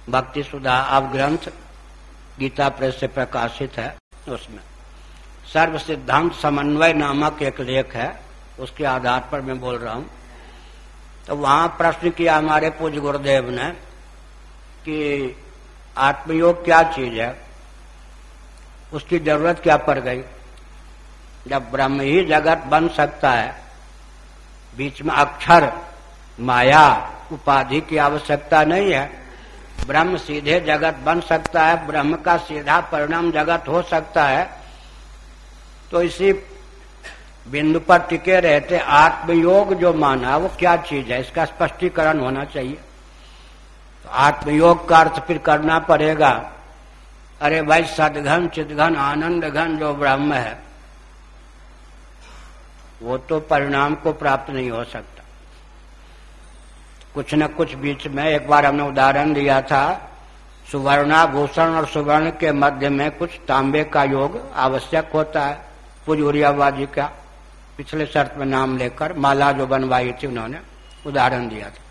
भक्ति सुधा अब ग्रंथ गीता प्रेस से प्रकाशित है उसमें। सर्व सिद्धांत समन्वय नामक एक लेख है। उसके आधार पर मैं बोल रहा हूँ। तो वहाँ प्रश्न किया हमारे पूज्य गुरुदेव ने कि आत्मयोग क्या चीज़ है? उसकी ज़रूरत क्या पड़ गई? जब ब्रह्म ही जगत बन सकता है, बीच में अक्षर, माया, उपाधि की आवश्यकता नहीं है। ब्रह्म सीधे जगत बन सकता है, ब्रह्म का सीधा परिणाम जगत हो सकता है। तो इसी बिंदु पर टिके रहते आत्मयोग जो माना वो क्या चीज़ है? इसका स्पष्टीकरण होना चाहिए। तो आत्मयोग का अर्थ फिर करना पड़ेगा। अरे भाई, सदघन, चिदघन आनंद घन जो ब्रह्म है, वो तो परिणाम को प्राप्त नहीं हो सकता। कुछ न कुछ बीच में एक बार हमने उदाहरण दिया था, सुवर्णाभूषण और सुवर्ण के मध्य में कुछ तांबे का योग आवश्यक होता है। पुजूरियाबाजी का। पिछले शर्त में नाम लेकर माला जो बनवाई थी उन्होंने, उदाहरण दिया था।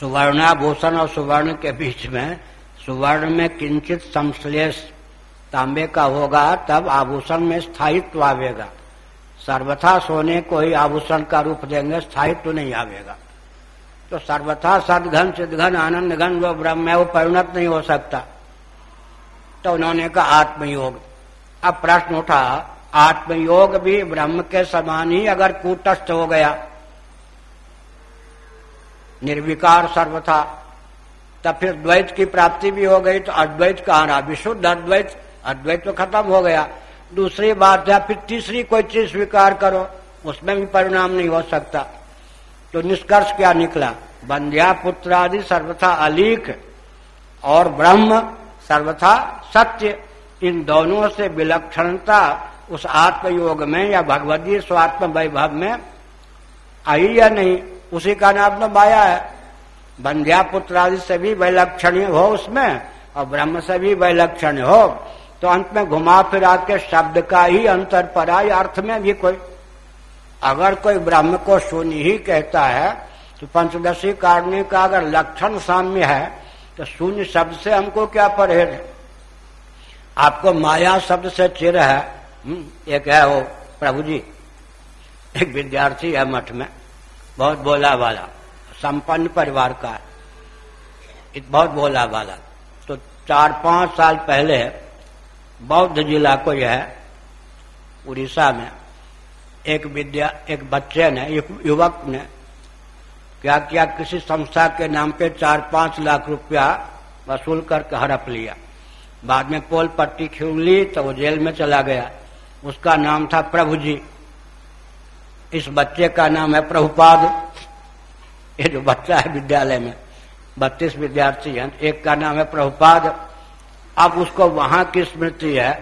सुवर्णाभूषण और सुवर्ण के बीच में, सुवर्ण में किंचित संश्लेष तांबे का होगा, तब आभूषण में स्थायित्व आवेगा। सर्वथा सोने को ही आभूषण का रूप देंगे, स्थायित्व नहीं आवेगा। तो सर्वथा सदघन चिदघन आनंद घन जो ब्रह्म है, वो परिणत नहीं हो सकता। तो उन्होंने कहा, आत्मयोग। अब प्रश्न उठा आत्मयोग भी ब्रह्म के समान ही अगर कूटस्थ हो गया, निर्विकार सर्वथा, तब फिर द्वैत की प्राप्ति भी हो गई तो अद्वैत कहाँ रहा? विशुद्ध अद्वैत अद्वैत तो खत्म हो गया। दूसरी बात है, फिर तीसरी कोई चीज़ स्वीकार करो, उसमें भी परिणाम नहीं हो सकता। तो निष्कर्ष क्या निकला? बंध्या पुत्र आदि सर्वथा अलीक और ब्रह्म सर्वथा सत्य, इन दोनों से विलक्षणता उस आत्मयोग में या भगवदीय स्वात्म वैभव में आई या नहीं, उसी का नाम तो माया है। बंध्या पुत्र आदि से भी वैलक्षण हो उसमें और ब्रह्म से भी वैलक्षण हो तो अंत में घुमा फिरा के शब्द का ही अंतर पड़ा या अर्थ में भी कोई। अगर कोई ब्रह्म को शून्य ही कहता है तो पंचदशी कारणी का अगर लक्षण साम्य है तो शून्य शब्द से हमको क्या परहेज आपको माया शब्द से चिर है एक है वो प्रभु जी, एक विद्यार्थी है मठ में, बहुत बोला वाला, संपन्न परिवार का है। बहुत बोला वाला। तो चार पाँच साल पहले बौद्ध जिला को यह है, उड़ीसा में एक विद्या, एक बच्चे ने एक युवक ने क्या किया, किसी संस्था के नाम पे चार पाँच लाख रुपया वसूल करके हड़प लिया। बाद में पोल पट्टी खिल ली तो वो जेल में चला गया। उसका नाम था प्रभु जी इस बच्चे का नाम है प्रभुपाद। ये जो बच्चा है विद्यालय में, बत्तीस विद्यार्थी हैं, एक का नाम है प्रभुपाद। अब उसको वहाँ की स्मृति है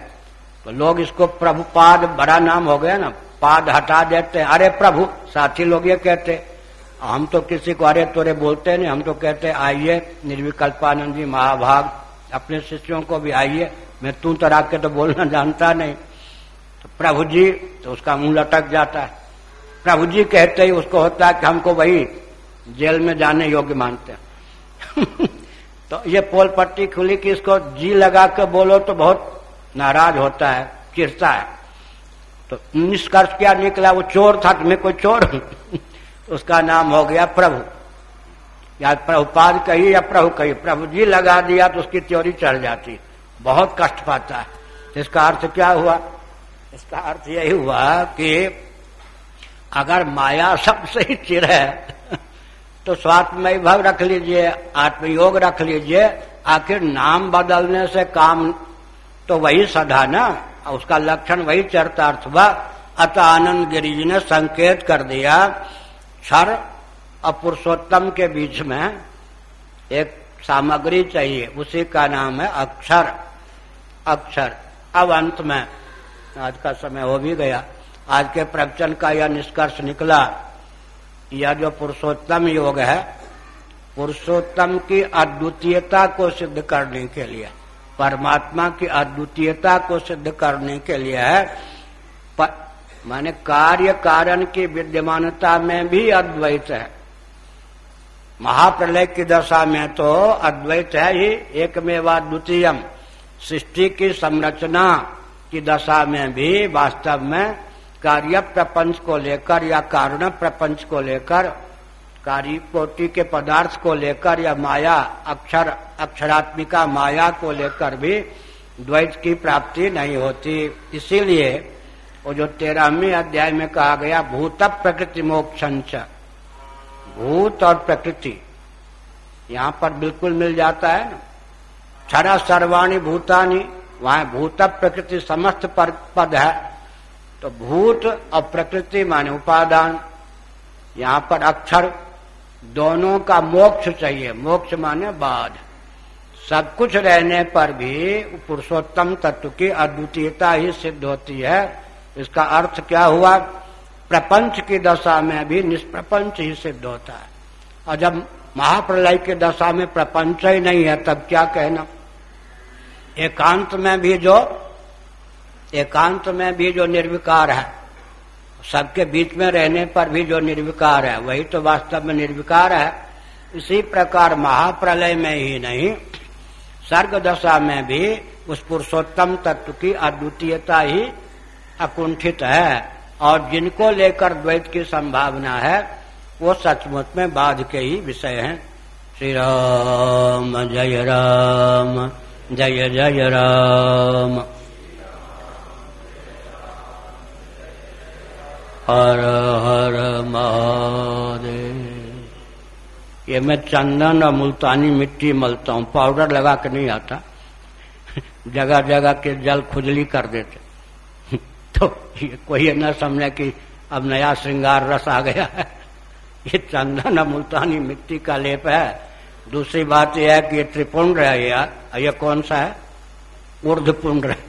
तो लोग इसको प्रभुपाद बड़ा नाम हो गया ना, पाद हटा देते हैं। अरे प्रभु, साथी लोग ये कहते, हम तो किसी को अरे तोरे बोलते नहीं, हम तो कहते, आइए, निर्विकल्पानंद जी महाभाग, अपने शिष्यों को भी आइए, मैं तू तरह के तो बोलना जानता नहीं। तो प्रभु जी तो उसका मुँह लटक जाता है। प्रभु जी कहते ही, उसको होता है कि हमको वही जेल में जाने योग्य मानते हैं। [LAUGHS] तो ये पोल पट्टी खुली कि इसको जी लगा के बोलो तो बहुत नाराज़ होता है चिरता है। तो निष्कर्ष क्या निकला? वो चोर था तुम्हें कोई चोर [LAUGHS] उसका नाम हो गया प्रभु। या प्रभुपाद कही या प्रभु कही प्रभु जी लगा दिया तो उसकी त्योरी चढ़ जाती। बहुत कष्ट पाता है। इसका अर्थ क्या हुआ? इसका अर्थ यही हुआ कि अगर माया सबसे ही चिर है तो स्वात्मय भाव रख लीजिए, आत्मयोग रख लीजिए, आखिर नाम बदलने से काम तो वही सदा ना उसका लक्षण वही चरतार्थ हुआ। अत आनंद गिरी जी ने संकेत कर दिया क्षर और पुरुषोत्तम के बीच में एक सामग्री चाहिए, उसी का नाम है अक्षर। अक्षर, अब अंत में आज का समय हो भी गया। आज के प्रवचन का यह निष्कर्ष निकला, यह जो पुरुषोत्तम योग है, पुरुषोत्तम की अद्वितीयता को सिद्ध करने के लिए, परमात्मा की अद्वितीयता को सिद्ध करने के लिए है। माने कार्य कारण की विद्यमानता में भी अद्वैत है। महाप्रलय की दशा में तो अद्वैत है ही एक मेवा द्वितीयम सृष्टि की संरचना की दशा में भी वास्तव में कार्य प्रपंच को लेकर या कारण प्रपंच को लेकर, कार्य कोटि के पदार्थ को लेकर या माया, अक्षर, अक्षरात्मिका माया को लेकर भी द्वैत की प्राप्ति नहीं होती। इसीलिए वो जो तेरहवीं अध्याय में कहा गया, भूत प्रकृति मोक्ष भूत और प्रकृति, यहाँ पर बिल्कुल मिल जाता है ना। क्षरा सर्वाणी भूतानी वहाँ भूत प्रकृति समस्त पद है। तो भूत और प्रकृति माने उपादान। यहाँ पर अक्षर, दोनों का मोक्ष चाहिए। मोक्ष माने बाध। सब कुछ रहने पर भी पुरुषोत्तम तत्व की अद्वितीयता ही सिद्ध होती है। इसका अर्थ क्या हुआ? प्रपंच की दशा में भी निष्प्रपंच ही सिद्ध होता है। और जब महाप्रलय की दशा में प्रपंच ही नहीं है, तब क्या कहना? एकांत में भी जो, एकांत में भी जो निर्विकार है, सबके बीच में रहने पर भी जो निर्विकार है, वही तो वास्तव में निर्विकार है। इसी प्रकार महाप्रलय में ही नहीं सर्ग दशा में भी उस पुरुषोत्तम तत्व की अद्वितीयता ही अकुंठित है, और जिनको लेकर द्वैत की संभावना है, वो सचमुच में बाध के ही विषय हैं। श्री राम जय राम। जय जय राम। हर हर महादेव। ये मैं चंदन और मुल्तानी मिट्टी मलता हूँ, पाउडर लगा के नहीं आता। जगह जगह के जल खुजली कर देते। [LAUGHS] तो ये कोई न समझे कि अब नया श्रृंगार रस आ गया है। [LAUGHS] ये चंदन और मुल्तानी मिट्टी का लेप है। दूसरी बात यह है कि ये त्रिपुंड है यार यह कौन सा है? ऊर्धपुंड